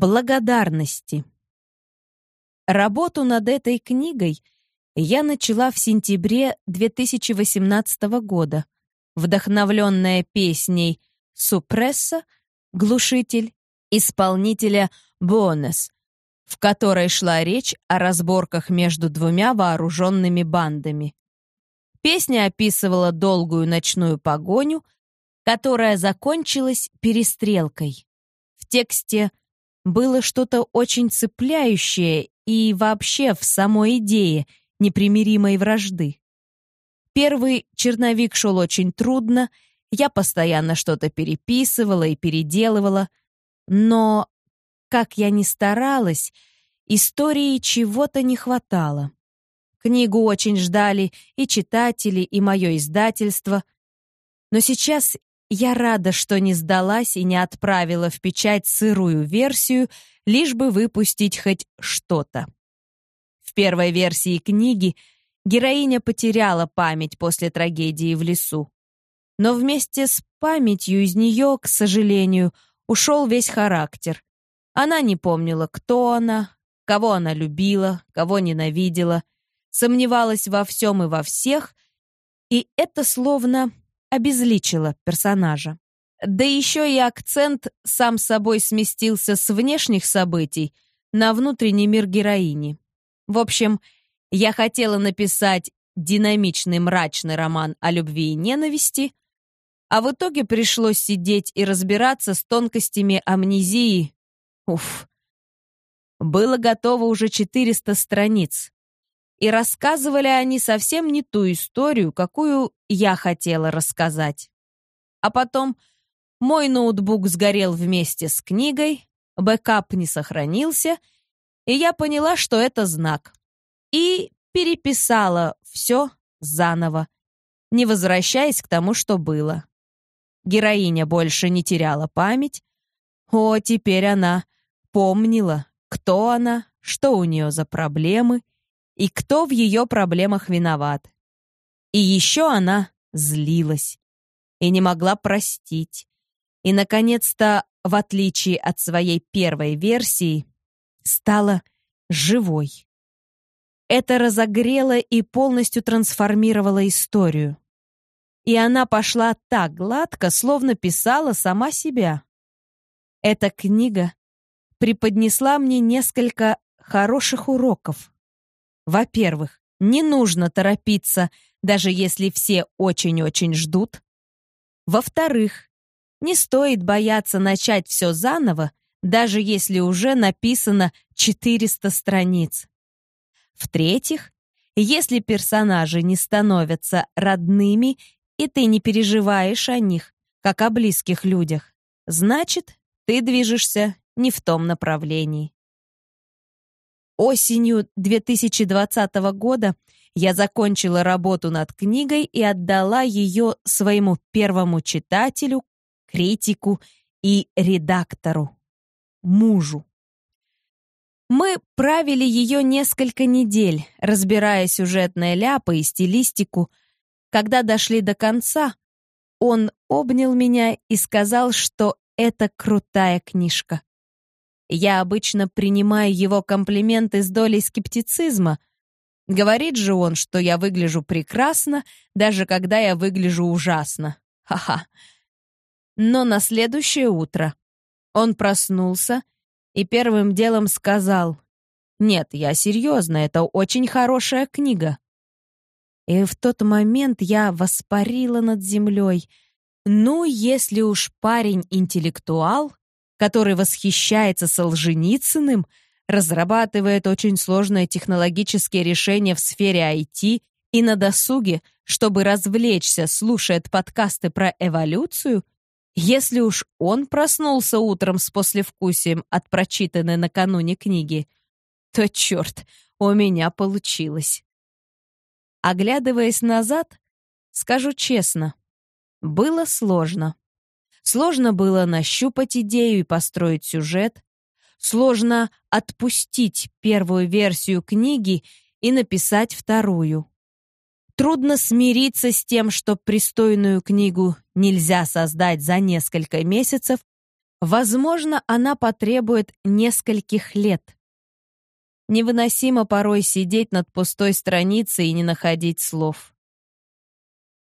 Благодарности. Работу над этой книгой я начала в сентябре 2018 года, вдохновленная песней «Супресса» «Глушитель» исполнителя «Бонес», в которой шла речь о разборках между двумя вооруженными бандами. Песня описывала долгую ночную погоню, которая закончилась перестрелкой. В тексте было что-то очень цепляющее и вообще в самой идее непримиримой вражды. Первый черновик шел очень трудно, я постоянно что-то переписывала и переделывала, но, как я ни старалась, истории чего-то не хватало. Книгу очень ждали и читатели, и мое издательство. Но сейчас я рада, что не сдалась и не отправила в печать сырую версию, лишь бы выпустить хоть что-то. В первой версии книги героиня потеряла память после трагедии в лесу. Но вместе с памятью из нее, к сожалению, ушел весь характер. Она не помнила, кто она, кого она любила, кого ненавидела, сомневалась во всем и во всех, и это словно обезличила персонажа. Да еще и акцент сам собой сместился с внешних событий на внутренний мир героини. В общем, я хотела написать динамичный мрачный роман о любви и ненависти, а в итоге пришлось сидеть и разбираться с тонкостями амнезии. Уф. Было готово уже 400 страниц и рассказывали они совсем не ту историю, какую я хотела рассказать. А потом мой ноутбук сгорел вместе с книгой, бэкап не сохранился, и я поняла, что это знак. И переписала все заново, не возвращаясь к тому, что было. Героиня больше не теряла память. О, теперь она помнила, кто она, что у нее за проблемы — и кто в ее проблемах виноват. И еще она злилась и не могла простить. И, наконец-то, в отличие от своей первой версии, стала живой. Это разогрело и полностью трансформировало историю. И она пошла так гладко, словно писала сама себя. Эта книга преподнесла мне несколько хороших уроков. Во-первых, не нужно торопиться, даже если все очень-очень ждут. Во-вторых, не стоит бояться начать все заново, даже если уже написано 400 страниц. В-третьих, если персонажи не становятся родными, и ты не переживаешь о них, как о близких людях, значит, ты движешься не в том направлении. Осенью 2020 года я закончила работу над книгой и отдала ее своему первому читателю, критику и редактору, мужу. Мы правили ее несколько недель, разбирая сюжетные ляпы и стилистику. Когда дошли до конца, он обнял меня и сказал, что это крутая книжка. Я обычно принимаю его комплименты с долей скептицизма. Говорит же он, что я выгляжу прекрасно, даже когда я выгляжу ужасно. Ха-ха. Но на следующее утро он проснулся и первым делом сказал, «Нет, я серьезно, это очень хорошая книга». И в тот момент я воспарила над землей. Ну, если уж парень интеллектуал, который восхищается Солженицыным, разрабатывает очень сложные технологические решения в сфере IT и на досуге, чтобы развлечься, слушает подкасты про эволюцию, если уж он проснулся утром с послевкусием от прочитанной накануне книги, то черт, у меня получилось. Оглядываясь назад, скажу честно, было сложно. Сложно было нащупать идею и построить сюжет. Сложно отпустить первую версию книги и написать вторую. Трудно смириться с тем, что пристойную книгу нельзя создать за несколько месяцев, Возможно, она потребует нескольких лет. Невыносимо порой сидеть над пустой страницей и не находить слов.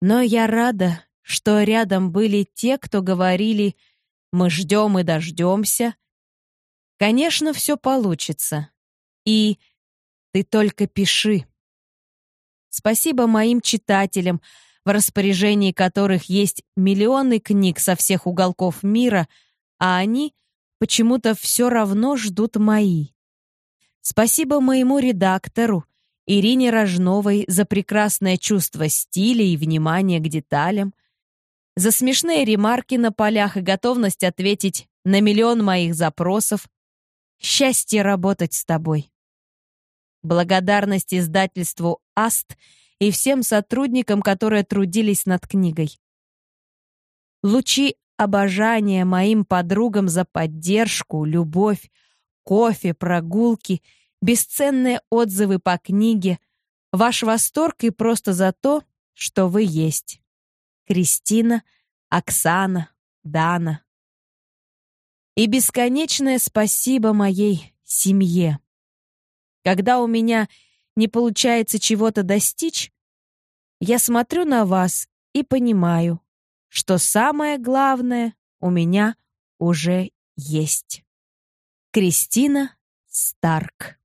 Но я рада, что рядом были те, кто говорили «мы ждем и дождемся». Конечно, все получится. И ты только пиши. Спасибо моим читателям, в распоряжении которых есть миллионы книг со всех уголков мира, а они почему-то все равно ждут мои. Спасибо моему редактору, Ирине Рожновой, за прекрасное чувство стиля и внимание к деталям, за смешные ремарки на полях и готовность ответить на миллион моих запросов. Счастье работать с тобой. Благодарность издательству «Аст» и всем сотрудникам, которые трудились над книгой. Лучи обожания моим подругам за поддержку, любовь, кофе, прогулки, бесценные отзывы по книге, ваш восторг и просто за то, что вы есть. Кристина, Оксана, Дана. И бесконечное спасибо моей семье. Когда у меня не получается чего-то достичь, я смотрю на вас и понимаю, что самое главное у меня уже есть. Кристина Старк